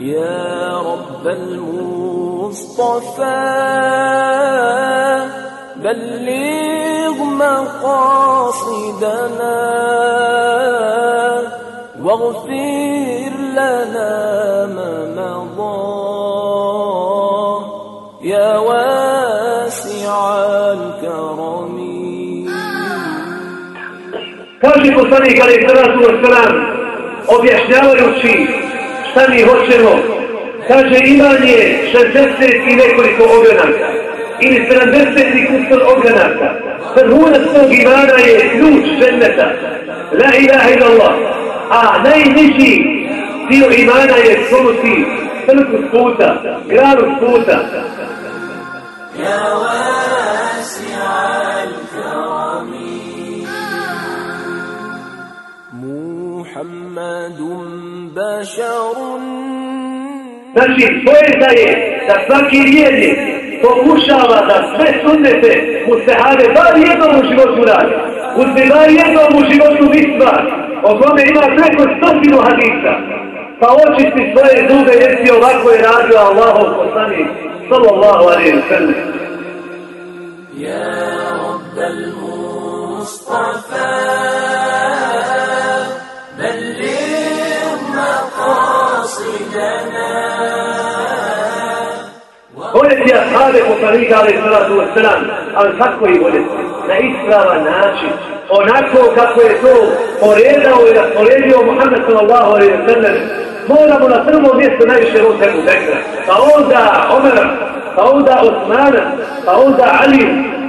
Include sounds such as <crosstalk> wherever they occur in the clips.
يا رب المصطفى بلغ مقاصدنا واغفر لنا ما مضى. يا واسع الكرم. Kaže poslanik Ali Salatu Wasalam, objašnjavajući šta mi hoćemo, kaže iman je 60 i nekoliko ogranaka, ili 70 i kustor ogranaka. Vrhunac tog imana je ključ dženneta, la ilaha illallah, a najniži dio imana je sklonuti crku puta, granu puta. يا محمد Znači, pojenta je da svaki vjernik pokušava da sve sunnete mu se hade bar jednom u životu radi. Uzme bar jednom u životu misva, o kome ima preko stotinu hadisa. Pa očisti svoje zube jer si ovako je radio Allahov poslanik, sallallahu alaihi wa sallam. يا رب المصطفى Voljeti ashaabe poslanika alaih salatu wasalam, ali kako ih voljeti? Na ispravan način, onako kako je to poredao i rasporedio Muhammed sallallahu alaihi wasallam, moramo na prvo mjesto najviše ruke u Bekra, pa onda Omera, pa onda Osmana, pa onda Ali,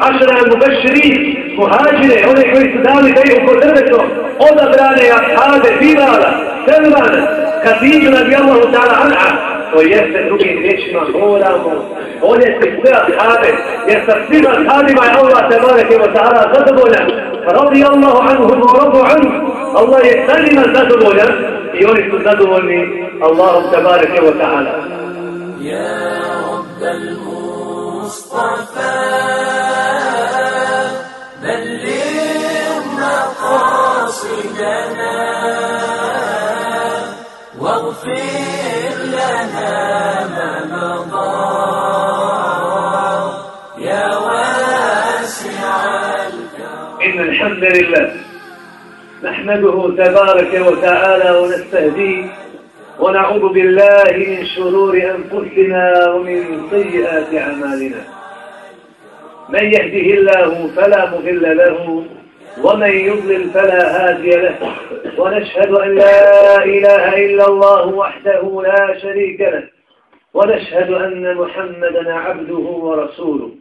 Ašara al-Mubashiri, muhađire, one koji su dali da je oko drveto, odabrane ashaabe, Bilala, Selmana, Khadiju radijallahu ta'ala anha, to jeste drugim riječima moramo voljeti sve ashabe, jer sa svima ashabima je Allah te bareke wa ta'ala zadovoljan. Radi Allahu anhum wa rabu anhum. Allah je sa njima zadovoljan i oni su zadovoljni Allahom te bareke wa ta'ala. يا الحمد لله. نحمده تبارك وتعالى ونستهديه ونعوذ بالله من شرور أنفسنا ومن سيئات أعمالنا. من يهده الله فلا مضل له ومن يضلل فلا هادي له. ونشهد أن لا إله إلا الله وحده لا شريك له. ونشهد أن محمدا عبده ورسوله.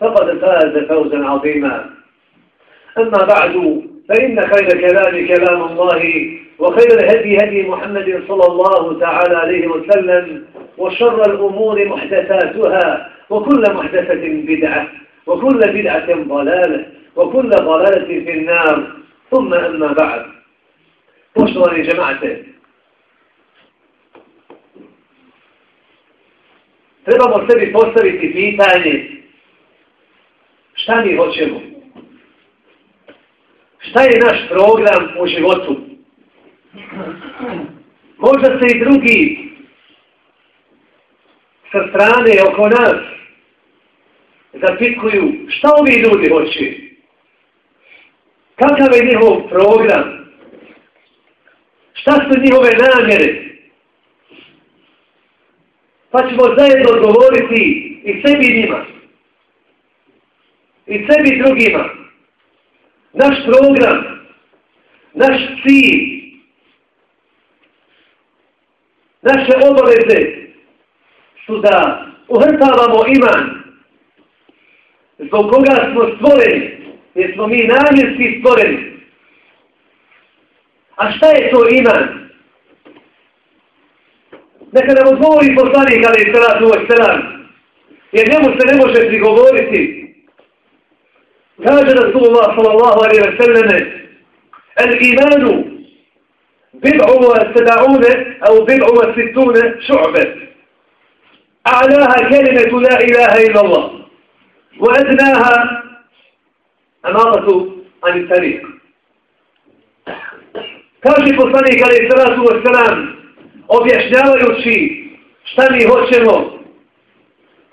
فقد فاز فوزا عظيما. أما بعد فإن خير كلام كلام الله وخير الهدي هدي محمد صلى الله تعالى عليه وسلم وشر الأمور محدثاتها وكل محدثة بدعة وكل بدعة ضلالة وكل ضلالة في النار. ثم أما بعد Poštovani džemate, trebamo sebi postaviti pitanje šta mi hoćemo? Šta je naš program u životu? Možda se i drugi sa strane oko nas zapikuju šta ovi ljudi hoće? Kakav je njihov program? Šta su njihove namjere? Pa ćemo zajedno odgovoriti i sebi i njima. I sebi i drugima. naš program, naš cilj, naše obaveze su da uhrtavamo iman zbog koga smo stvoreni, jer smo mi namjerski stvoreni. A šta je to iman? Neka nam odgovori poslanik, ali je sada tu ovaj. Jer njemu se ne može prigovoriti. Kaže Rasulullah sallallahu alaihi wa sallame El imanu bid'u wa seda'une au bid'u wa sittune šu'be. A'laha kelimetu la ilaha illa Allah. Wa adnaha amaratu ani tariq. Kaže poslanik alaihi sallatu wa sallam objašnjavajući šta mi hoćemo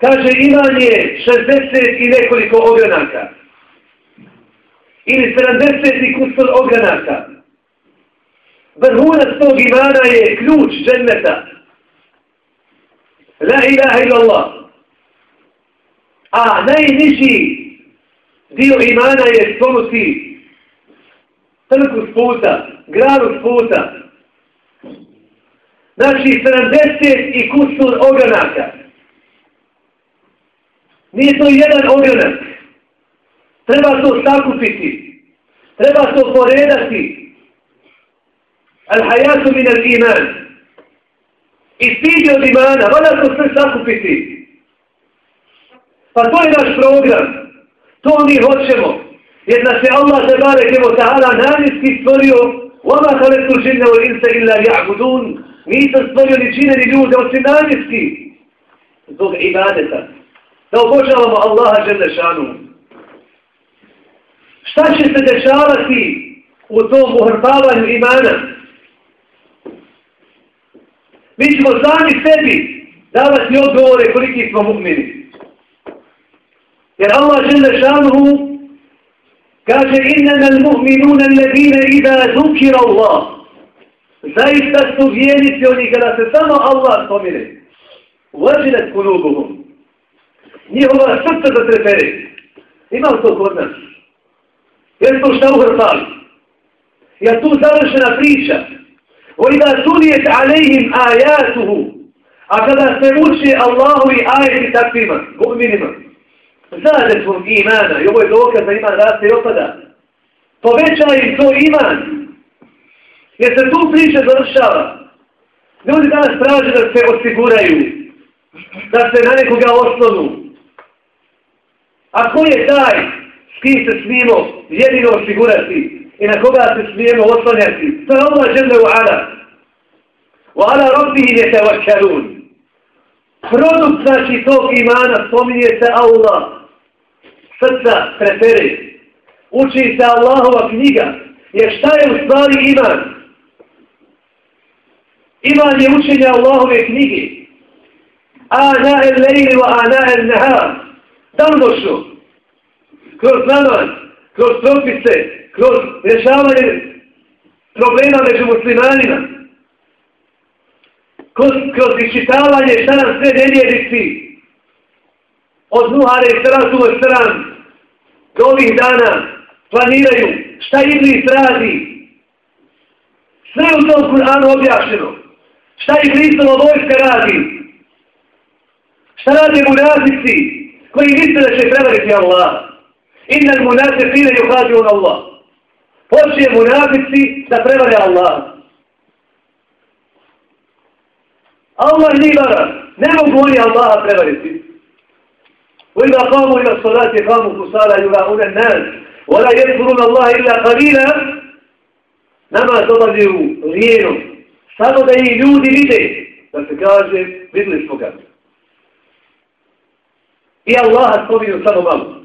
Kaže, iman je 60 i nekoliko ogranaka. Ili 70 i kusur ogranaka. Vrhunac tog imana je ključ dženneta. La ilaha illallah. A najniži dio imana je spomuti trku s puta, granu s puta. Znači, 70 i kusur ogranaka. Nije to jedan ogranak. Treba to sakupiti. Treba to poredati. Al-hajatu min al-iman. I stidi od imana. Vada to sve sakupiti. Pa to je naš program. To mi hoćemo. Jer nas je Allah te bare kevo ta'ala namjenski stvorio Vama haletu žinne u insa illa ja'budun. Nisam stvorio ni čine ni ljude, osim namjenski. Zbog ibadeta da obožavamo Allaha Želešanu. Šta će se dešavati u tom uhrpavanju imana? Mi ćemo sami sebi davati odgovore koliki smo mu'mini. Jer Allah Želešanu kaže innana al-mu'minuna alladhina idha zukira Allah. Zaista su vjernici oni kada se samo Allah spomine. Vađinet kulubuhum njihova srca da trepere. Ima to kod nas? Jer to šta uhrpali? Ja tu završena priča. وَإِذَا ida عَلَيْهِمْ آيَاتُهُ. A kada se uče Allahu i ajeti takvima, mu'minima, zade svom imana, i ovo je dokaz da iman raste i opada, poveća im to iman. Jer se tu priča završava. Ljudi danas traže da se osiguraju, da se na nekoga oslonu. A ko je taj s kim se smijemo jedino osigurati i na koga se smijemo oslanjati? To je Allah žele u ala. U ala robbihi je te vakarun. Produkt znači tog imana spominje se Allah. Srca preferi. Uči se Allahova knjiga. Jer šta je u stvari iman? Iman je učenje Allahove knjige. Ana el lejli wa ana el nehar. Dandošo, kroz namaz, kroz propise, kroz rješavanje problema među muslimanima, kroz, kroz iščitavanje šta nam sve nevjerici od Nuhare i Sratu i do ovih dana planiraju šta Iblis radi. Sve u tom Kur'anu objašnjeno. Šta Iblisova vojska radi? Šta radi munazici? koji misle da će prevariti Allah. Inna l-munase fine yuhađu na Allah. Počije munafici da prevare Allah. Allah nije vara. Ne mogu oni Allaha prevariti. وإذا قاموا إلى الصلاة قاموا كسالى يراؤون الناس ولا يذكرون الله إلا قليلا nama dobavljaju rijenu. Samo da i ljudi vide, da se kaže, videli smo ga. I Allaha spominju samo malo.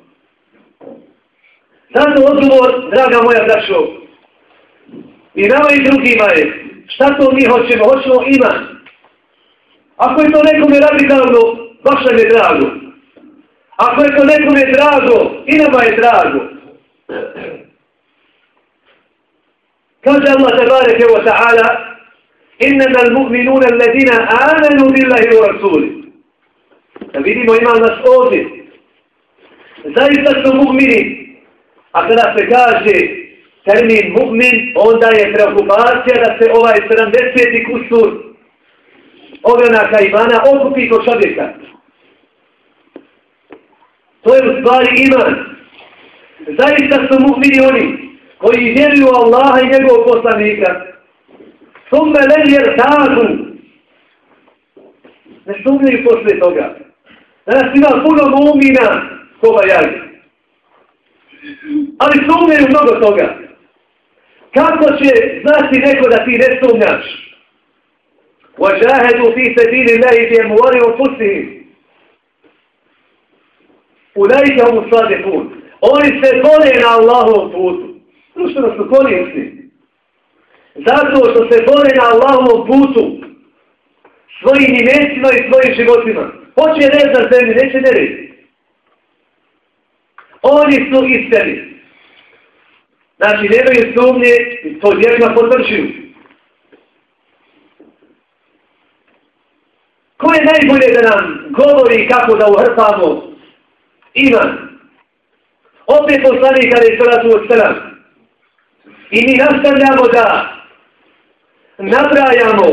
Zato odgovor, draga moja braćo, i nama i drugima je, šta to mi hoćemo? Hoćemo iman. Ako je to nekome radikalno, baš nam je drago. Ako je to nekome drago, i nama je drago. Kaže Allah tabareke wa ta'ala, innama al-mu'minuna alladina amanu billahi wa rasuli. Da vidimo ima nas ovdje. Zaista su mu'mini A kada se kaže termin mu'min, onda je preokupacija da se ovaj 70. kusur ogranaka imana okupi kod čovjeka. To je u stvari iman. Zaista su mu'mini oni koji vjeruju Allaha i njegovog poslanika. Summe len jer tažu. Ne sumniju posle toga. Danas ima puno mu'mina kova jali Ali sumniju mnogo toga. Kako će znati neko da ti ne sumnjaš? وَجَاهَدُوا فِي سَبِيلِ اللَّهِ بِيَمُوَرِ وَفُسِهِمْ Ulajke ovu slade put. Oni se bore na Allahovom putu. Društveno su korisni. Zato što se bore na Allahovom putu svojim imecima i svojim životima. Hoće red na zemlji, neće ne red. Oni su isteni. Znači, nemaju sumnje i to djelima potvršuju. Ko je najbolje da nam govori kako da uhrpamo iman. Opet poslanik kada je salatu od selam. I mi nastavljamo da nabrajamo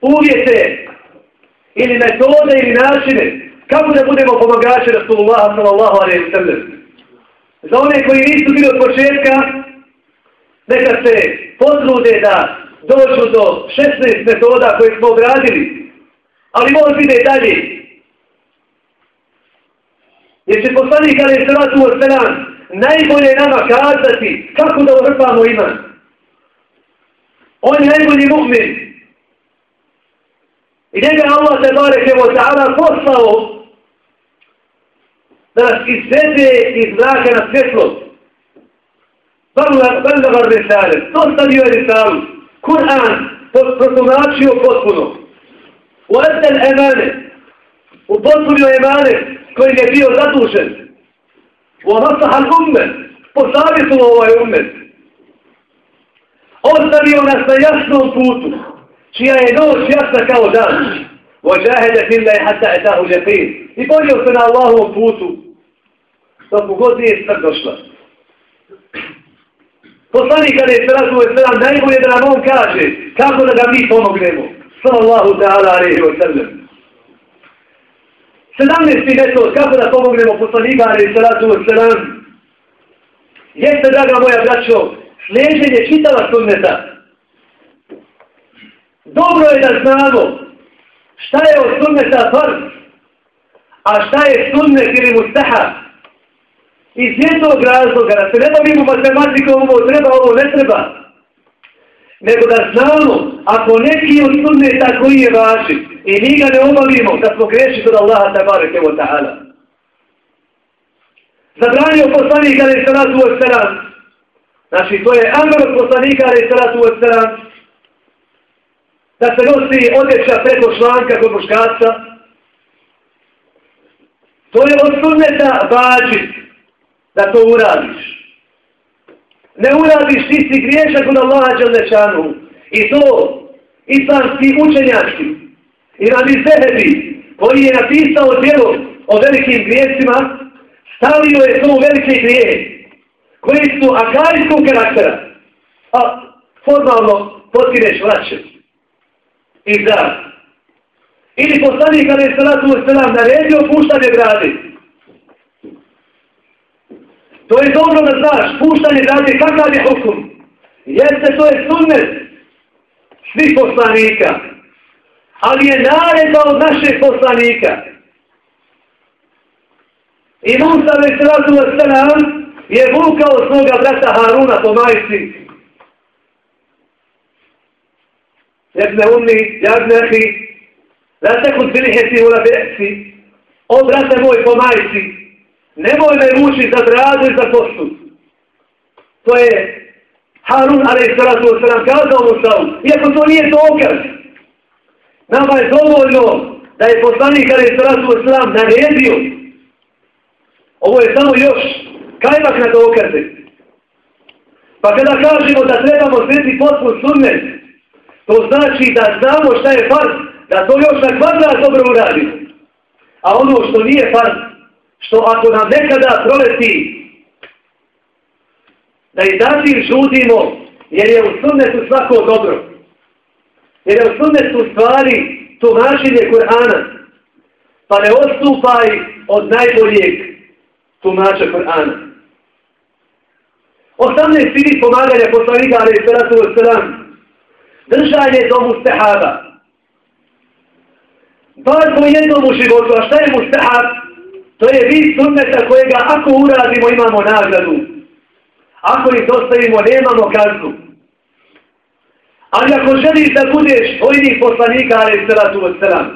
uvjete ili metode ili načine kako da budemo pomagači Rasulullah sallallahu alaihi sallam. Za one koji nisu bili od početka, neka se potrude da dođu do 16 metoda koje smo obradili. Ali možda ide dalje. Jer će poslanik ali je sratu od selam najbolje nama kazati kako da uvrpamo iman. On je najbolji mu'min. I njega Allah se barek evo ta'ala poslao da nas izvede iz mraka na svjetlost. Baldavar resale. To stavio je resalu. Kur'an protumačio potpuno. U etel emane. U potpunio emane koji je bio zadužen. U nasahan Ummet, posavjetu ovaj Ummet. Ostavio nas na jasnom putu, čija je noć jasna kao dan. Vođahede fillaj hatta etahu ljepin. I borio se na Allahovom putu, da u god nije smrt došla. Poslanik kada je sratu je sram, najbolje da nam on kaže kako da ga mi pomognemo. Sallallahu ta'ala alaihi wa sallam. 17. metod, kako da pomognemo poslanika, ali salatu wa sallam. jeste, draga moja braćo, sliježenje čitava sunneta. Dobro je da znamo šta je od sunneta farz, a šta je sunnet ili mustahab? Iz jednog razloga, da se ne bavimo matematikom, ovo treba, ovo ne treba. Nego da znamo, ako neki od sunneta koji je važi i mi ga ne obavimo da smo greši kod Allaha tabareke wa ta'ala. Zabranio poslanik ali salatu wa salam. Znači, to je amr od poslanika ali salatu wa salam. Da se nosi odjeća preko šlanka kod muškarca. To je od sunneta vađit da to uradiš. Ne uradiš, ti si griješak od Allaha Đalešanu. I to islamski učenjački i radi Zehebi, koji je napisao djelo o velikim grijesima, stavio je to u velike grije, koji su akarijskog karaktera. A formalno potireš vraće. I da. Ili poslanik kada je salatu u selam naredio puštanje gradi. To je dobro da znaš, puštanje brade, kakav je hukum. Jeste, to je sunnet svih poslanika ali je naredba od našeg poslanika. I Musa već razu selam je vukao svoga brata Haruna po majci. Jebne umni, jebne hi, da se kod u labesi, o brate moj po majci, nemoj me vući za dradu i za kostu. To je Harun, ali je salatu wasalam, kazao Musavu, iako to nije dokaz, Nama je dovoljno da je poslanik kada je sratu islam naredio. Ovo je samo još kajmak na dokaze. Pa kada kažemo da trebamo srediti potpun sunnet, to znači da znamo šta je farz, da to još na kvadrat dobro uradi. A ono što nije farz, što ako nam nekada proleti da i zatim žudimo jer je u sunnetu svako dobro. Jer je u sunnetu stvari tumačenje Kur'ana. Pa ne odstupaj od najboljeg tumača Kur'ana. 18 sidi pomaganja poslanika ali je salatu wa salam držanje do mustahaba. Bar po jednom u životu, a šta je mustahab? To je vid sunneta kojega ako uradimo imamo nagradu. Ako ih dostavimo nemamo kaznu. Ali ako želiš da budeš vojnih poslanika, ali salatu od salam,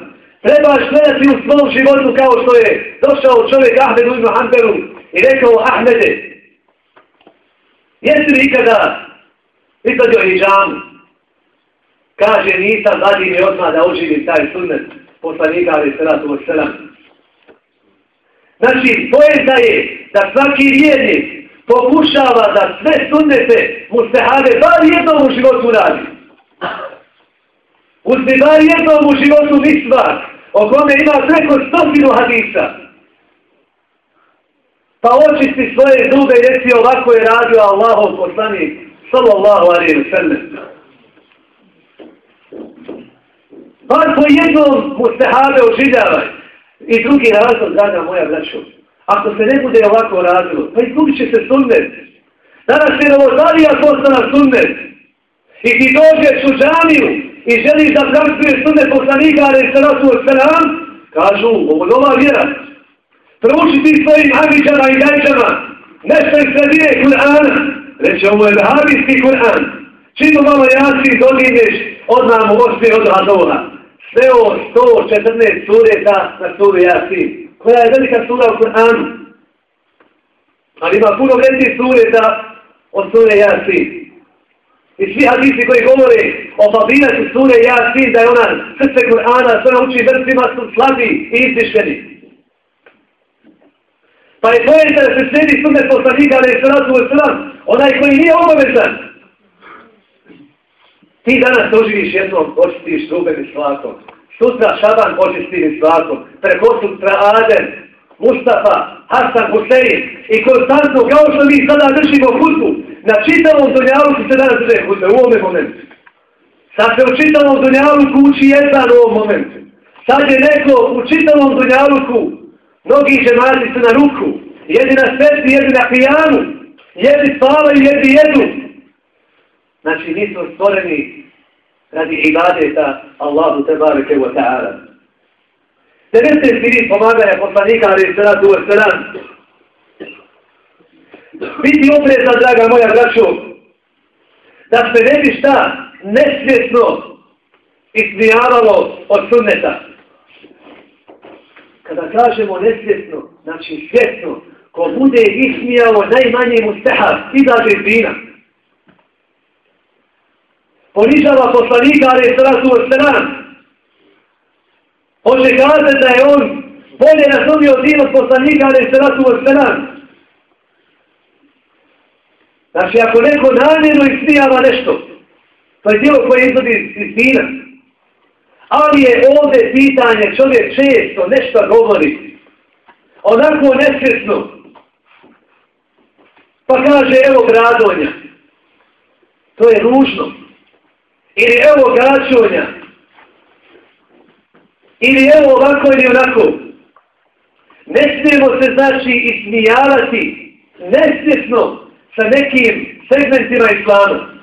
trebaš gledati u svom životu kao što je došao čovjek Ahmedu ibn Hanbelu i rekao Ahmede, jesi li ikada izvadio hijjamu? Kaže, nisam zadnji mi odmah da oživim taj sunnet poslanika, ali salatu wa salam. Znači, pojenta je da svaki vjernik pokušava da sve sunnete mu se have bar jednom u životu radi. Uzmi bar jednom u životu misva o kome ima preko stotinu hadisa. Pa očisti svoje zube i reci ovako je radio Allahov poslanik sallallahu alaihi wa sallam. Bar po jednom mu se have oživljavaj. I drugi razlog, draga moja braćo, ako se ne bude ovako radilo, pa izgubit će se sunnet. Danas je novozalija postana sunnet. I ti dođeš u džamiju i želiš da praktuje sunnet poslanika, ali se nas u selam, kažu, ovo nova vjera. Prouči ti svojim hamiđama i gajđama, nešto iz sredine Kur'ana. Reće, ovo je vehabijski Kur'an. Čim malo jasi dogineš, odmah mu ošli od Hadola sveo 114 sureta na suru Jasin, koja je velika sura u Kur'anu. Ali ima puno veći sureta od sure Jasin. I svi hadisi koji govore o fabinatu sure Jasin, da je ona srce Kur'ana, sve uči vrstima su slabi i izvišeni. Pa je pojenta da se sredi sunet poslanika, ali je sratu u sram, onaj koji nije obavezan, Ti danas oživiš jednom, očistiš zubem i slakom. Sutra šaban očistim i slakom. Preko sutra Adem, Mustafa, Hasan, Husein. I konstantno, kao što mi sada držimo hudbu, na čitavom dunjalu se danas drže hudbe u ovome momentu. Sad se u čitavom dunjalu uči jedan u ovom momentu. Sad je neko u čitavom dunjaluku, mnogi žemati su na ruku, jedi na sveti, jedi na pijanu, jedi spavaju, jedi jedu. Znači, mi smo stvoreni radi ibadeta Allahu tebareke wa ta'ala. Devete siri pomaganja poslanika, ali salatu wa salam. Biti oprezna, draga moja braćo, da se ne bi šta nesvjesno ismijavalo od sunneta. Kada kažemo nesvjesno, znači svjesno, ko bude ismijalo najmanje mu steha, izađe iz dina ponižava poslanika, ali je sratu od stran. Hoće kazati da je on bolje razumio din od poslanika, ali je sratu od stran. Znači, ako neko namjerno ismijava nešto, to je djelo koje izvodi iz dina. Ali je ovdje pitanje, čovjek često nešto govori, onako nesvjesno, pa kaže, evo gradonja. To je ružno. Ili evo gačonja. Ili evo ovako ili onako. Ne smijemo se znači ismijavati nesvjesno sa nekim segmentima islama.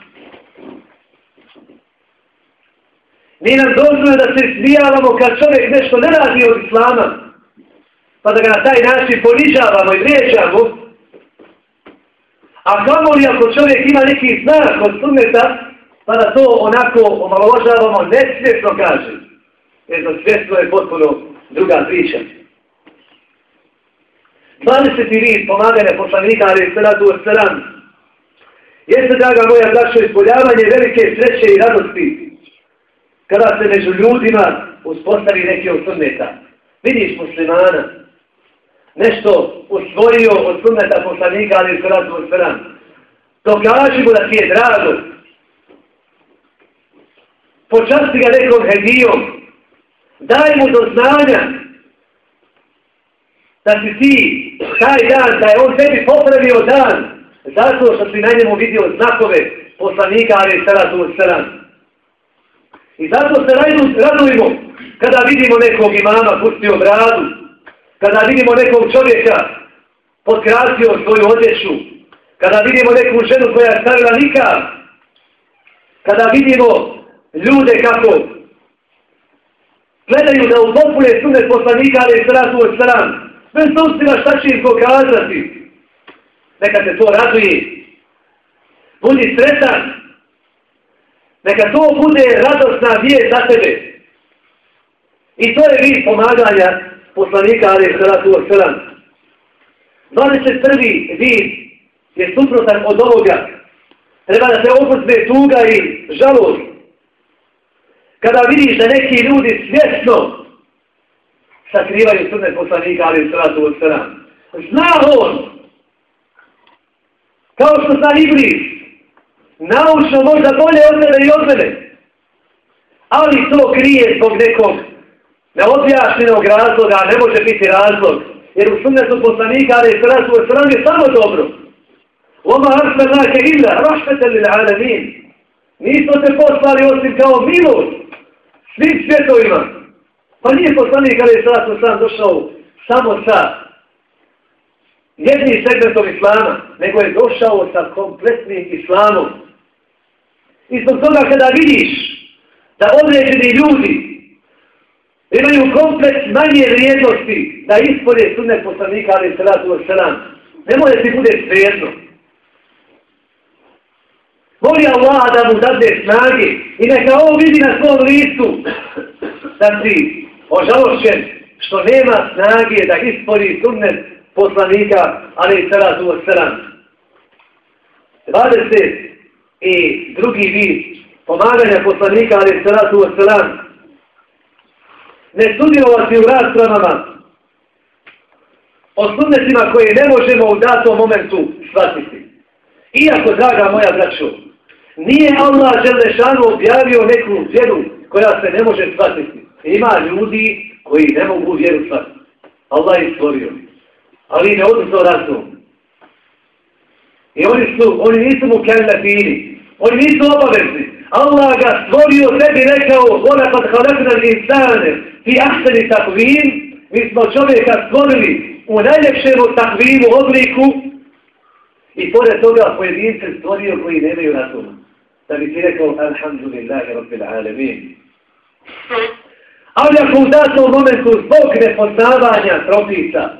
Mi nam dozvoje da se smijavamo kad čovjek nešto ne radi od islama, pa da ga na taj način ponižavamo i vrijeđamo. A kamo li ako čovjek ima neki znak od sunneta, pa da to onako omalovažavamo nesvjesno kaže. Jer to svjesno je potpuno druga priča. 20. vid pomagane poslanika, ali se radu od sram. Jeste, draga moja, braćo, ispoljavanje velike sreće i radosti kada se među ljudima uspostavi neki od sunneta. Vidiš muslimana, nešto usvojio od sunneta poslanika, ali se radu od sram. To mu da ti je drago, počasti ga nekom hedijom, daj mu do znanja, da si ti taj dan, da je on tebi popravio dan, zato što si na njemu vidio znakove poslanika, ali je salatu wasalam. I zato se radujemo kada vidimo nekog imama pustio bradu, kada vidimo nekog čovjeka potkrasio svoju odjeću, kada vidimo neku ženu koja je stavila nikad, kada vidimo ljude kako gledaju da upopune sunet poslanika, ali sratu od stran. Sve bez ustima šta će im pokazati, neka te to raduje, budi sretan, neka to bude radosna vijest za tebe. I to je vid pomaganja poslanika, ali sratu od stran. 21. vid je suprotan od ovoga. Treba da se opustne tuga i žalost. Kada vidiš da neki ljudi svjesno sakrivaju sunne poslanika, ali sratu od wasalam. Zna on, kao što zna Iblis, naučno možda bolje od mene i od mene, ali to krije zbog nekog neobjašnjenog razloga, ne može biti razlog, jer u sunnetu poslanika, ali sratu od wasalam je samo dobro. Oma arsalnake illa rahmatan lil alamin. Nismo te poslali osim kao milost svim svjetovima. Pa nije poslanik kada je sada sam došao samo sa jednim segmentom islama, nego je došao sa kompletnim islamom. I zbog toga kada vidiš da određeni ljudi imaju komplet manje vrijednosti da ispolje sunne poslanika ali je salatu wasalam, nemoj da ti bude svejedno. Moli Allah da mu dade snage i neka ovo vidi na svom listu da si ožalošen što nema snage da ispori sunnet poslanika, ali i salatu wasalam. 20. i drugi vid pomaganja poslanika, ali i salatu wasalam. Ne sudjelovati u raspravama o sunnetima koje ne možemo u datom momentu shvatiti. Iako, draga moja braćo, Nije Allah Želešanu objavio neku vjeru koja se ne može shvatiti. Ima ljudi koji ne mogu vjeru shvatiti. Allah je stvorio. Ali ne odnosno razum. I oni su, oni nisu mu kellefini. Oni nisu obavezni. Allah ga stvorio sebi rekao Ona kad halakna insane ti ahseni takvim mi smo čovjeka stvorili u najljepšem takvimu obliku i pored toga pojedince stvorio koji nemaju razuma da bi ti rekao Alhamdulillahi Rabbil Alamin. Ali ako u datom momentu zbog nepoznavanja propisa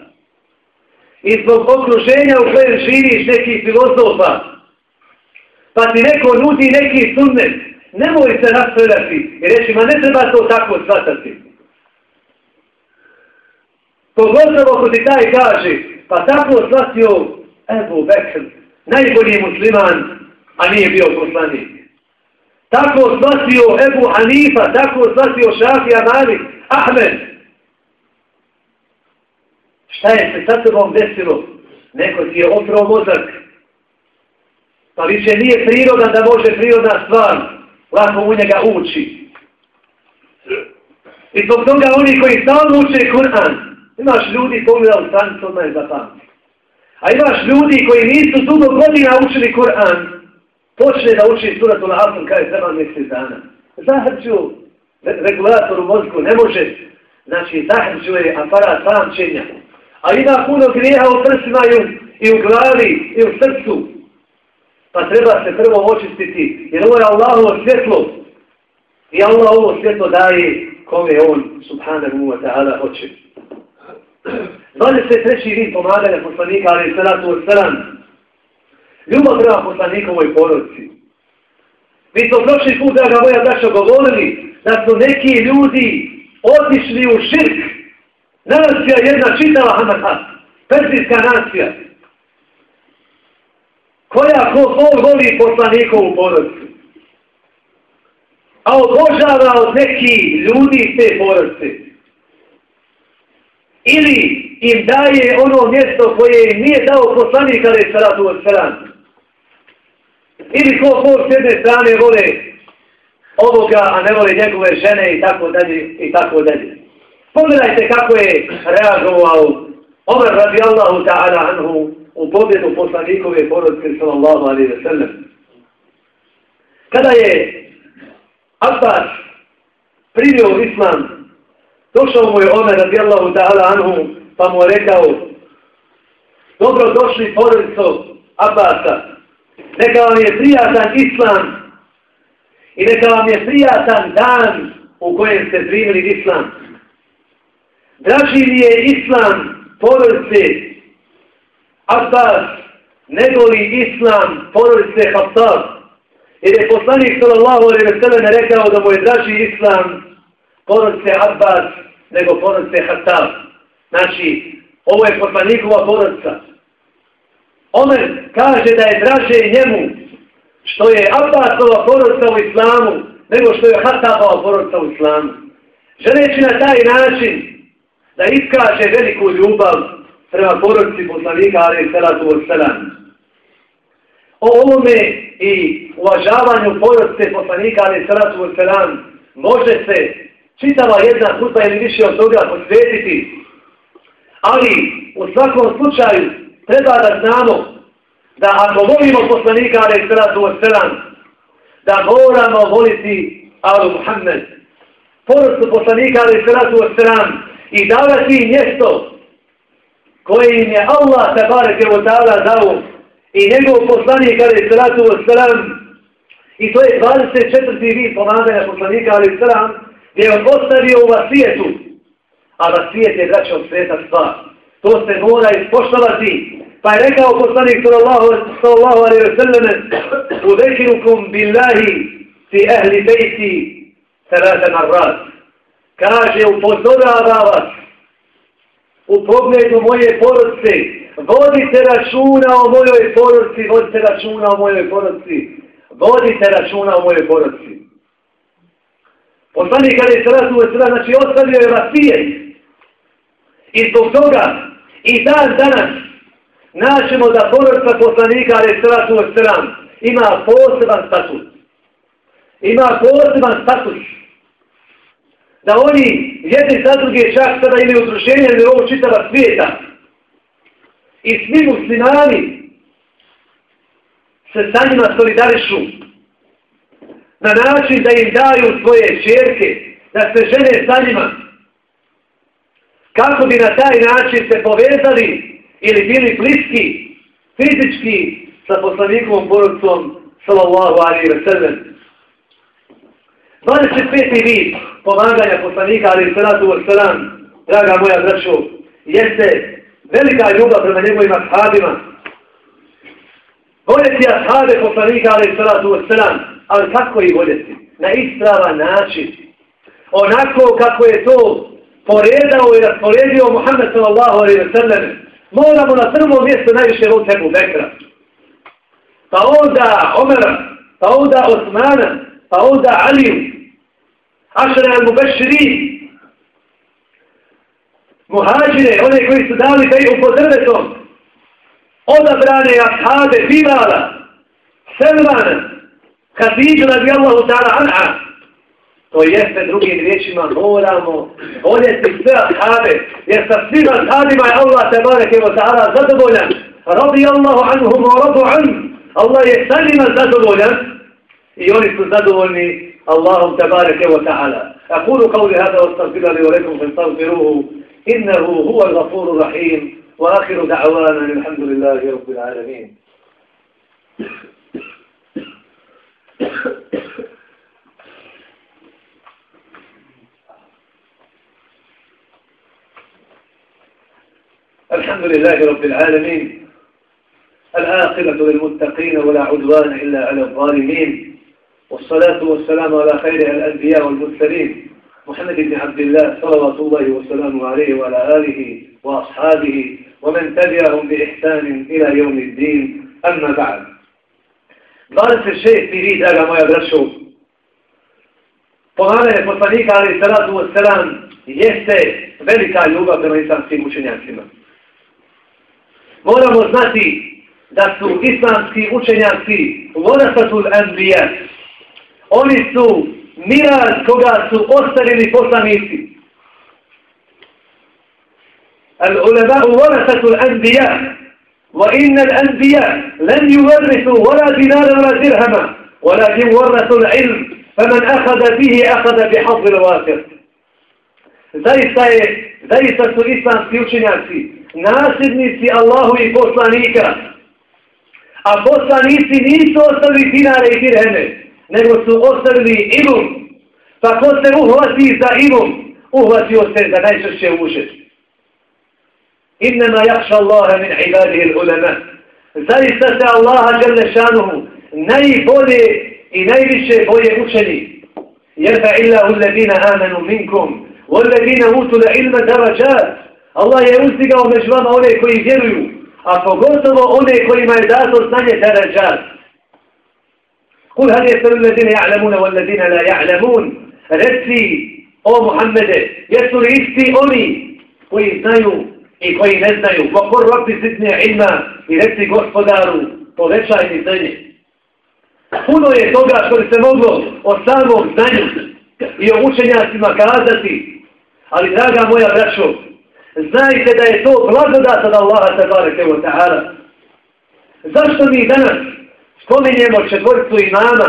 i zbog okruženja u kojem živiš nekih filozofa, pa ti neko nudi neki sunnet, nemoj se raspravljati i reći, ma ne treba to tako shvatati. Pogotovo ako ti taj kaže, pa tako shvatio Ebu Bekr, najbolji musliman, a nije bio poslanik. Tako shvatio Ebu Hanifa, tako shvatio Šafija Malik, Ahmed. Šta je se sa tobom desilo? Neko ti je oprao mozak. Pa više nije prirodan da može prirodna stvar lako u njega uči. I zbog toga oni koji stalno uče Kur'an, imaš ljudi pogledao stranicu odmah je zapamti. A imaš ljudi koji nisu dugo godina učili Kur'an, počne da uči suratul Asr kada je treba mjesec dana. Zahrđu regulator u mozgu, ne može. Znači, zahrđuje aparat pamćenja. A ima puno grijeha u prsima i u, i u glavi i u srcu. Pa treba se prvo očistiti, jer ovo je Allahovo svjetlo. I Allah ovo svjetlo daje kome on, subhanahu wa ta'ala, hoće. <clears throat> 23. vid pomaganja poslanika, ali je salatu wa salam, Ljubav prema poslanikovoj porodci. Mi smo prošli put, draga moja braća, govorili da su neki ljudi otišli u širk. Nacija jedna čitava Hamahat, persijska nacija, koja ko Bog voli poslanikovu porodcu. A obožava od neki ljudi te porodce. Ili im daje ono mjesto koje im nije dao poslanik, ali je salatu od stranu. Ili ko ko s jedne strane vole ovoga, a ne vole njegove žene i tako dalje i tako dalje. Pogledajte kako je reagovao Omer radi Allahu ta'ala anhu u pobjedu poslanikove porodke sallallahu alaihi wa sallam. Kada je Abbas primio islam, došao mu je Omer radi Allahu ta'ala anhu pa mu rekao dobro došli porodico Abbasa, neka vam je prijatan islam i neka vam je prijatan dan u kojem ste primili islam. Draži mi je islam porodice Abbas, nego li islam porodice Haftar. Jer je poslanik sallallahu alaihi wa sallam rekao da mu je draži islam porodice Abbas nego porodice Haftar. Znači, ovo je poslanikova porodica. Omer kaže da je draže njemu što je Abbasova porodica u islamu nego što je Hatabova porodica u islamu. Želeći na taj način da iskaže veliku ljubav prema porodici poslanika Ali Salatu Vosalam. O ovome i uvažavanju porodice poslanika Ali Salatu Vosalam može se čitava jedna kutba ili više od toga posvetiti. Ali u svakom slučaju treba da znamo da ako volimo poslanika Ali Salatu Vosalam da moramo voliti Alu Muhammed. Porodicu poslanika Ali Salatu Vosalam i davati mjesto koje im je Allah tabareke wa ta'ala dao i njegov poslanik ali salatu wasalam i to je 24. vid pomaganja poslanika ali salam gdje on ostavio u vasijetu a vasijet je vraćao sveta stvar to se mora ispoštovati. Pa je rekao poslanik sallallahu, sallallahu alaihi wa sallam Udekirukum billahi fi ahli bejti salata narrat. kaže upozorava vas. U pogledu moje porodice vodite računa o mojoj porodici vodite računa o mojoj porodici vodite računa o mojoj porodici. Poslanik kada je sratu u sratu znači ostavio je vasijet i zbog toga i dan danas naćemo da porodica poslanika ali sratu u sratu ima poseban status ima poseban status da oni jedni za druge čak sada imaju udruženje na ovo čitava svijeta. I svi muslimani se sa njima solidarišu na način da im daju svoje čerke, da se žene sa njima. Kako bi na taj način se povezali ili bili bliski, fizički sa poslanikom porodcom sallallahu alaihi wa sallam. 25. vid pomaganja poslanika, alaihi salatu wa salam, draga moja braćo, jeste velika ljubav prema njegovim ashabima. Voljeti ashabe poslanika, alaihi salatu wa salam, ali kako ih voljeti? Na ispravan način. Onako kako je to poredao i rasporedio Muhammed sallallahu alaihi wa sallam, moramo na prvo mjesto najviše voliti Ebu Bekra. Pa onda Omera, pa onda Osmana, pa onda Aliju, Ašara al mubeširi, muhađire, one koji su dali taj upozrbetom, odabrane ashaabe bivala, Selmana, Khadidžu radijallahu ta'ala anha, to jeste drugim riječima, moramo voljeti sve ashaabe, jer sa svima ashaabima je Allah tabareke wa ta'ala zadovoljan, radi Allahu anhum wa radu an, Allah je sa njima zadovoljan, i oni su zadovoljni الله تبارك وتعالى أقول قولي هذا واستغفر لي ولكم فاستغفروه إنه هو الغفور الرحيم وآخر دعوانا الحمد لله رب العالمين الحمد لله رب العالمين. الآخرة للمتقين ولا عدوان إلا على الظالمين. والصلاة والسلام على خير الأنبياء والمرسلين. محمد بن عبد الله صلوات الله وسلامه عليه وعلى آله وأصحابه ومن تبعهم بإحسان إلى يوم الدين. أما بعد. بارس الشيء في ريد أغا ما يدرسه. Pomaganje poslanika ali salatu wassalam jeste velika ljubav prema islamskim učenjacima. Moramo znati da su islamski učenjaci vodasatul anbija, Oni su miraz koga su ostavili poslanici. العلماء ورثة الأنبياء وإن الأنبياء لم يورثوا ولا دينار ولا درهما ولكن ورثوا العلم فمن أخذ به أخذ بحظ الوافر zaista je, zaista su islamski učenjaci, nasljednici Allahu i poslanika, a poslanici nisu ostavili dinare i dirheme, nego su ostavili ilum, pa ko se uhvati za ilum, uhvatio se za najčešće užet. Innama jakša Allaha min ibadihi l'ulama. Zaista se Allaha žele šanuhu najbolje i najviše boje učeni. Jerfa illahu ladina amanu minkum, وَالَّذِينَ أُوتُوا الْعِلْمَ دَرَجَاتِ Allah je uzdigao među vama one koji vjeruju, a pogotovo one kojima je dato znanje darađat. Kul hal je selu ledine ja'lamuna wal ledine la ja'lamun. Reci, o Muhammede, jesu li isti oni koji znaju i koji ne znaju? Vokor robi sitne ilma i reci gospodaru, povećaj mi znanje. Puno je toga što bi se moglo o samom znanju i o učenjacima kazati, Ali, draga moja braćo, znajte da je to blagodat od Allaha tabareke wa ta'ala. Zašto mi danas spominjemo četvorcu imama?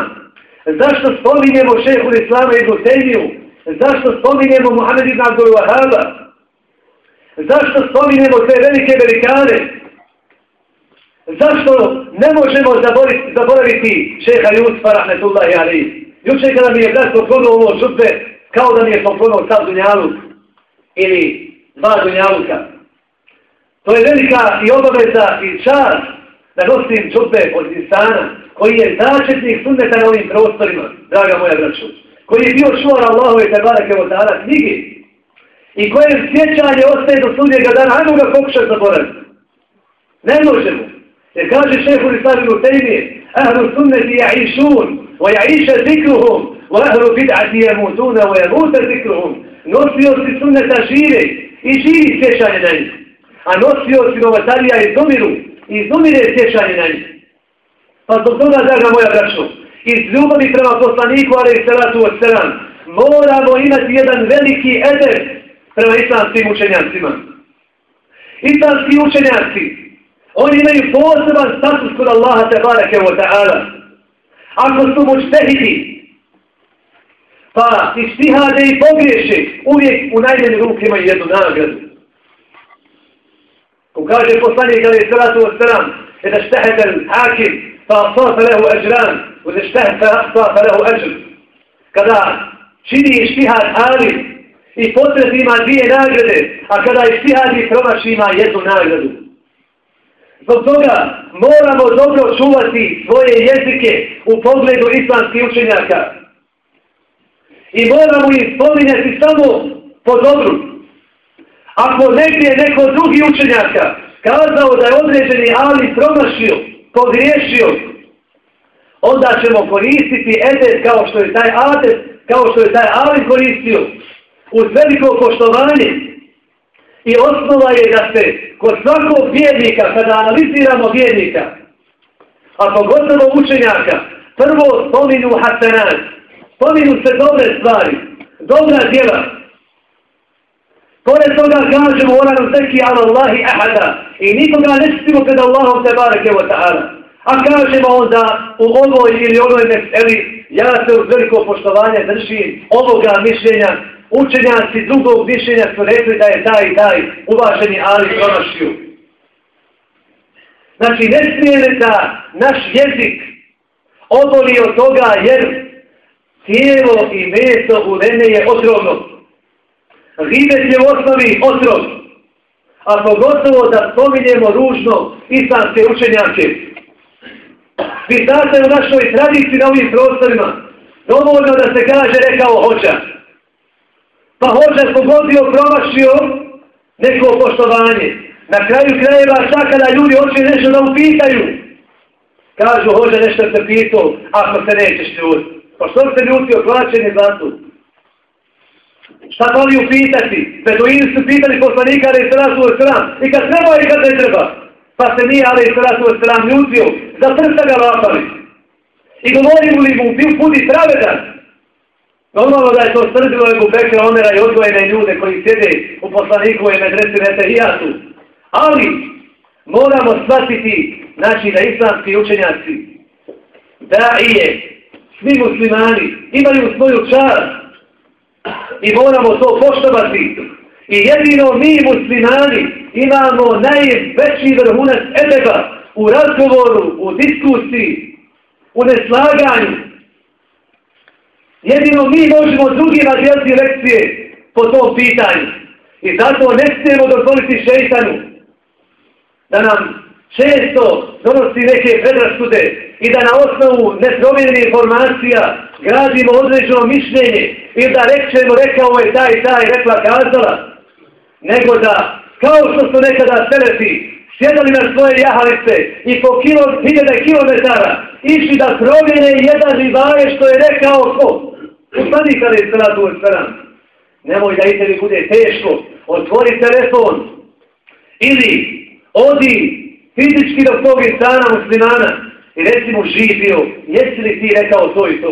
Zašto spominjemo šehu Islama i Guteniju? Zašto spominjemo Muhammed ibn Abdul Wahaba? Zašto spominjemo te velike velikane? Zašto ne možemo zaboraviti, zaboraviti šeha Jusfa rahmetullahi ali? Juče kada mi je brat poklonuo ovo župe, kao da mi je poklonuo sav dunjalu, ili dva dunjavuka. To je velika i obaveza i čas da nosim džube od Insana, koji je začetnik sunneta na ovim prostorima, draga moja braću, koji je bio čuvar Allahove tabarake od dana knjige i koje sjećanje ostaje do sudnjega dana, ajmo ga pokušati zaboraviti. Ne možemo. Jer kaže šehu Risavi u tejmije, ahlu sunneti ja išun, wa ja zikruhum, wa ahlu bid'ati jemutuna, wa jemuta zikruhum nosioci sunneta žive i živi sjećanje na njih. A nosioci novatarija izumiru i izumire sjećanje na njih. Pa zbog toga, draga moja braćo, iz ljubavi prema poslaniku, ali i salatu od selam, moramo imati jedan veliki eder prema islamskim učenjacima. Islamski učenjaci, oni imaju poseban status kod Allaha te barake wa ta'ala. Ako su mučtehidi, pa i stihade i pogriješe, uvijek u najmeni ruke imaju jednu nagradu. Ko kaže poslanik ali je salatu wa salam, da štehete hakim, pa asafa lehu ađran, u da štehete asafa lehu ajr. Kada čini ištihad ali i potret ima dvije nagrade, a kada ištihad i promaši ima jednu nagradu. Zbog toga moramo dobro čuvati svoje jezike u pogledu islamskih učenjaka. I moramo ih spominjati samo po dobru. Ako negdje neko drugi učenjaka kazao da je određeni ali promašio, pogriješio, onda ćemo koristiti edes kao što je taj adet, kao što je taj ali koristio, uz veliko poštovanje. I osnova je da se kod svakog vjernika, kada analiziramo vjernika, a pogotovo učenjaka, prvo spominu hasenat, Spominu se dobre stvari, dobra djela. Pored toga kažemo ona nam teki ala Allahi ahada i nikoga ne čistimo pred Allahom te barake wa ta'ala. A kažemo onda u ovoj ili ovoj meseli, ja se uz veliko poštovanje držim ovoga mišljenja, učenjaci drugog mišljenja su rekli da je taj i taj uvaženi ali pronašio. Znači, ne smije da naš jezik oboli od toga jer Tijelo i meso u leme je otrovno. Ribet je u osnovi otrov. A pogotovo da spominjemo ružno islamske učenjake. Vi znate u našoj tradiciji na ovim prostorima dovoljno da se kaže rekao hoća. Pa hoća pogodio, promašio neko poštovanje. Na kraju krajeva šta kada ljudi hoće nešto da upitaju. Kažu hoće nešto se pitao ako se nećeš ljudi. Pa što se ljutio plaćeni za? Šta to li upitati? Beduini su pitali poslanika ali se rasu sram. I kad treba i kad ne treba. Pa se nije ali se u sram ljutio. Za prsta ga lapali. I govorimo li mu, bil budi pravedan. Normalno da je to srdilo Ebu Bekra, Omera i odgojene ljude koji sjede u poslanikove medresi Netehijatu. Ali moramo shvatiti, znači da islamski učenjaci, da je svi muslimani imaju svoju čast i moramo to poštovati. I jedino mi muslimani imamo najveći vrhunac edeba u razgovoru, u diskusiji, u neslaganju. Jedino mi možemo drugima djeliti lekcije po tom pitanju. I zato ne smijemo dozvoliti šeitanu da nam često donosi neke predrasude i da na osnovu nepromjenjenih informacija gradimo određeno mišljenje i da rečemo rekao je taj taj rekla kazala nego da kao što su nekada selefi sjedali na svoje jahalice i po kilo, hiljade kilometara išli da promjene jedan rivaje što je rekao ko? Ustani kada je sratu od sram. Nemoj da i tebi bude teško. Otvori telefon. Ili odi fizički do svog insana muslimana i reci mu živio. Jesi li ti rekao to i to?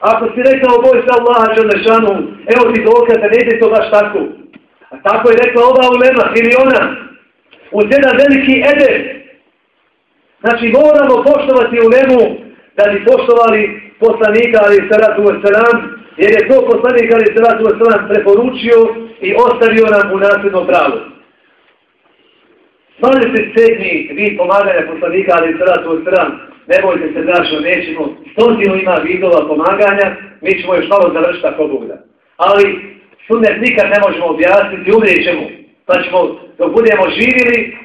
Ako si rekao boj sa Allaha Đalešanu, evo ti dokaz da ne ide to baš tako. A tako je rekla ova ulema ili ona. Uz jedan veliki eder. Znači moramo poštovati ulemu da bi poštovali poslanika ali salatu wasalam, jer je to poslanik ali salatu wasalam preporučio i ostavio nam u nasljedno pravo. Smanjite se sedmi vi pomaganja poslanika ali salatu wasalam, ne bojte se zašto nećemo, stotinu ima vidova pomaganja, mi ćemo još malo završiti ako Bog da. Ali sunet nikad ne možemo objasniti, umrijećemo, pa ćemo, dok budemo živjeli,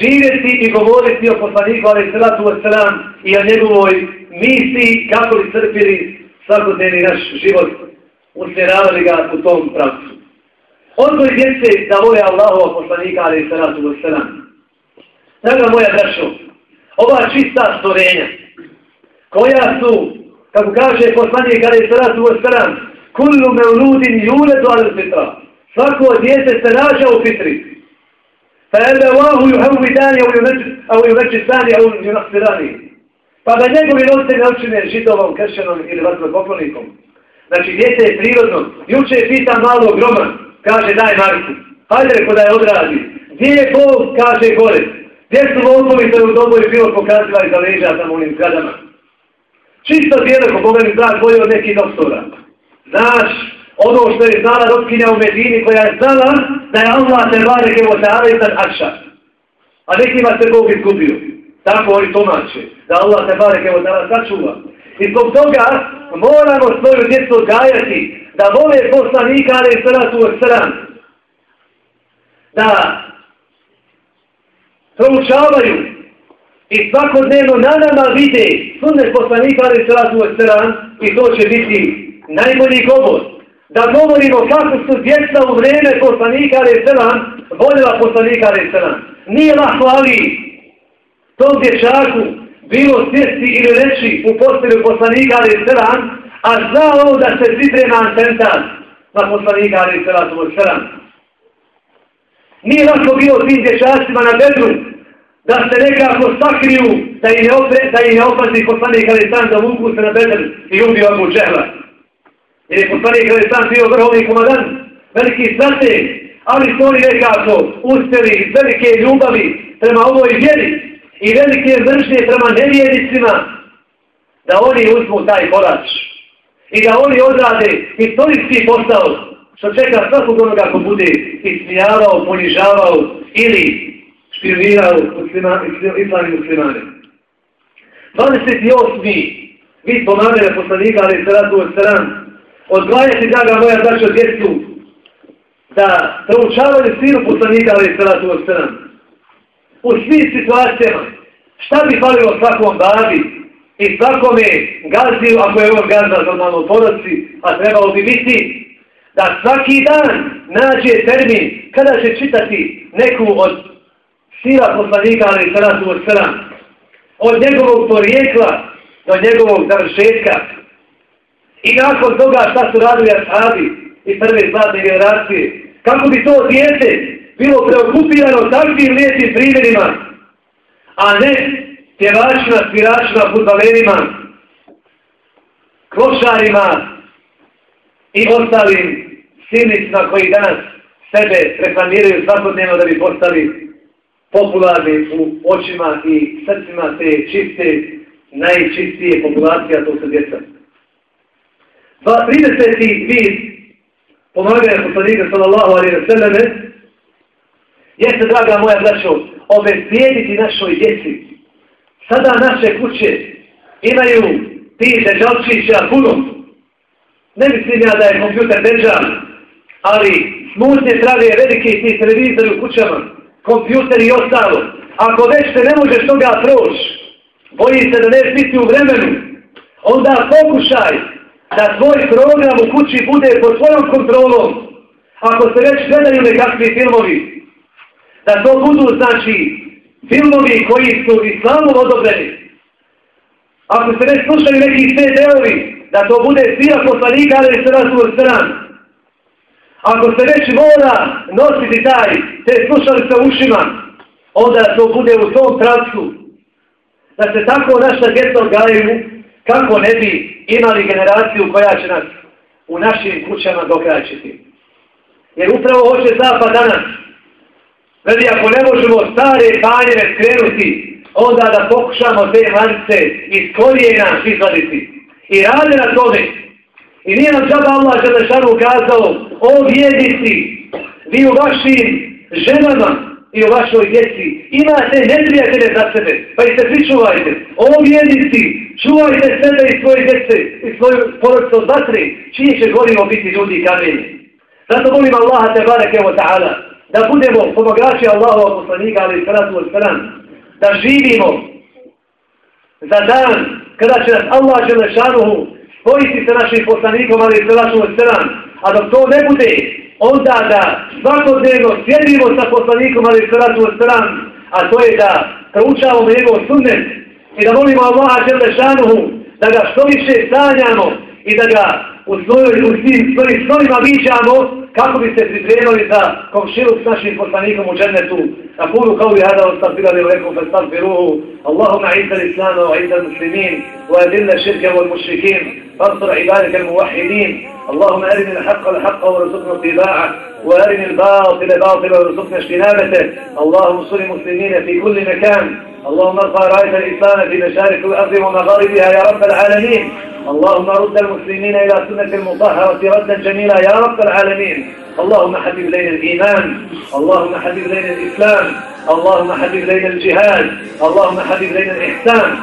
živjeti i govoriti o poslaniku ali salatu stran i o njegovoj misli kako li crpili svakodnevni naš život, usmjeravali ga u tom pravcu. Odgoj djece da vole Allahova poslanika, ali sada tu stran. selam. Draga moja brašo, ova čista stvorenja, koja su, kako kaže poslanik, ali i salatu do kullu me uludin juledu ali fitra. Svako djete se rađa u fitri. Fa ebe vahu juhavvidani, au jumeđisani, au junasirani. Pa da njegovi roditelji naučine židovom, kršćanom ili vatlopoklonikom. Znači, djete je prirodno. Juče je pita malo groman, kaže daj Marku. Hajde reko da je odradi. Gdje je Bog, kaže gore. Gdje su lopovi se u doboju bilo pokazivali za leđa tamo onim zgradama. Čisto djelo, ko Boga mi znak bolje od nekih doktora. Znaš, ono što je znala dotkinja u Medini, koja je znala da je Allah te vare kevo te avezan akša. A nekima se Bog izgubio. Tako oni tomače. Da Allah te barek evo da nas sačuva. I zbog toga moramo svoju djecu odgajati da vole poslanika ali sratu od sran. Da proučavaju i svakodnevno na nama vide sunne poslanika ali sratu od i to će biti najbolji govor. Da govorimo kako su djeca u vreme poslanika ali sran voljela poslanika ali sran. Nije lahko ali tom dječaku bilo sjesti ili reći u postelju poslanika ali sran, a znao da se priprema atentat na poslanika ali sran, sran. Nije lako bilo tim dječacima na bedru da se nekako sakriju da i ne, opre, da i ne opazi poslanik ali da vuku se na bedru i ubio Abu Džehla. Jer je poslanik ali bio vrhovni komadan, veliki strateg, ali su oni nekako uspjeli velike ljubavi prema ovoj vjeri i velike vršnje prema nevjericima, da oni uzmu taj korač i da oni odrade historijski postao, što čeka svakog onoga ko bude ismijavao, ponižavao ili špionirao islam i muslimane. 28. vid pomagane poslanika, ali se ratu od stran, Odgledajte, draga moja, daći od djecu, da proučavaju siru poslanika, ali se ratu od stran u svim situacijama. Šta bi falilo svakom babi i svakome gazdiju, ako je on gazda za normalno porodci, a trebalo bi biti da svaki dan nađe termin kada će čitati neku od sira poslanika, ali salatu od sram, od njegovog porijekla do njegovog završetka. I nakon toga šta su radili ashabi i prve zlatne generacije, kako bi to djete bilo preokupirano takvim liječim primjerima, a ne pjevačima, sviračima, futbalerima, klošarima i ostalim silnicima koji danas sebe reklamiraju svakodnevno da bi postali popularni u očima i srcima te čiste, najčistije populacije, a to su djeca. 32. vid pomaganja poslanika sallallahu alaihi wa sallame jeste, draga moja braćo, obezbijediti našoj djeci. Sada naše kuće imaju ti dežalčića puno. Ne mislim ja da je kompjuter dežal, ali smutne prave velike ti televizori u kućama, kompjuter i ostalo. Ako već se ne možeš toga proći, boji se da ne biti u vremenu, onda pokušaj da tvoj program u kući bude pod svojom kontrolom. Ako se već gledaju nekakvi filmovi, da to budu, znači, filmovi koji su islamom odobreni. Ako se već slušaju neki CD-ovi, da to bude svija poslanika, ali se razumor stran. Ako se već mora nositi taj, te slušali sa ušima, onda to bude u tom pravcu. Da se tako naša djeca odgajaju, kako ne bi imali generaciju koja će nas u našim kućama dokraćiti. Jer upravo hoće zapad danas. Veli, ako ne možemo stare banjeve skrenuti, onda da pokušamo te mance iz korijena izvaditi. I rade na tome. I nije nam sada Allah Želešanu kazao, o vjednici, vi u vašim ženama i u vašoj djeci imate neprijatelje za sebe, pa i se pričuvajte. O vjednici, čuvajte sebe i svoje djece i svoju porodstvo od vatre, čiji će gorimo biti ljudi i kamenje. Zato molim Allaha te barake wa ta'ala, da budemo pomagači Allahova poslanika, ali i salatu wa salam, da živimo za dan kada će nas Allah Želešanuhu spojiti sa našim poslanikom, ali i salatu wa a dok to ne bude, onda da svakodnevno sjedimo sa poslanikom, ali i salatu wa a to je da proučavamo njegov sunnet i da molimo Allaha Želešanuhu da ga što više sanjamo i da ga u svojoj, svim svojim snovima viđamo kako bi se pripremili za komšilu s našim poslanikom u džennetu. أقول قولي هذا واستغفر لي ولكم فاستغفروه اللهم أعز الإسلام وأعز المسلمين وأذل الشرك والمشركين فانصر عبادك الموحدين اللهم أرنا الحق الحق وارزقنا اتباعه وأرنا الباطل باطلا وارزقنا اجتنابته اللهم انصر المسلمين في كل مكان اللهم ارفع راية الإسلام في مشارق الأرض ومغاربها يا رب العالمين اللهم رد المسلمين إلى سنة المطهرة ردا جميلا يا رب العالمين. اللهم حبب إلينا الإيمان. اللهم حبب إلينا الإسلام. اللهم حبب إلينا الجهاد. اللهم حبب إلينا الإحسان.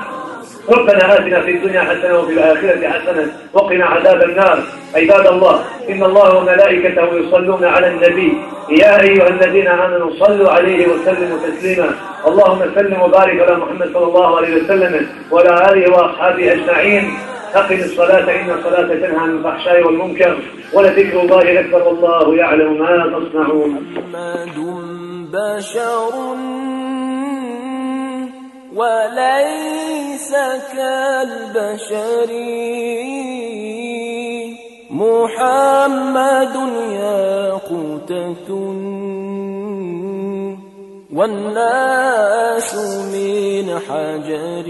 ربنا آتنا في الدنيا حسنة وفي الآخرة حسنة وقنا عذاب النار. عباد الله إن الله وملائكته يصلون على النبي. يا أيها الذين آمنوا صلوا عليه وسلموا تسليما. اللهم سلم وبارك على محمد صلى الله عليه وسلم وعلى آله وأصحابه أجمعين. أقم الصلاة إن الصلاة تنهى عن الفحشاء والمنكر ولذكر الله أكبر والله يعلم ما تصنعون. محمد بشر وليس كالبشر. محمد ياقوتة والناس من حجر.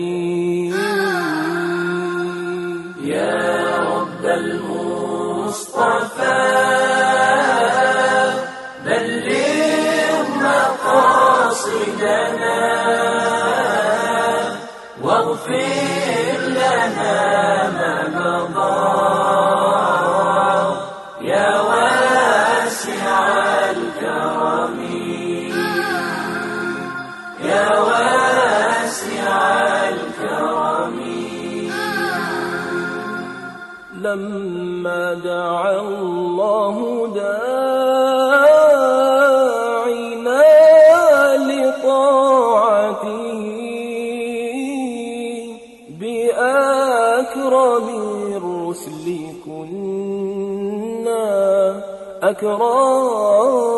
يا رب المصطفى بلغ مقاصدنا لما دعا الله داعنا لطاعته بأكرم الرسل كنا أكرم الأمم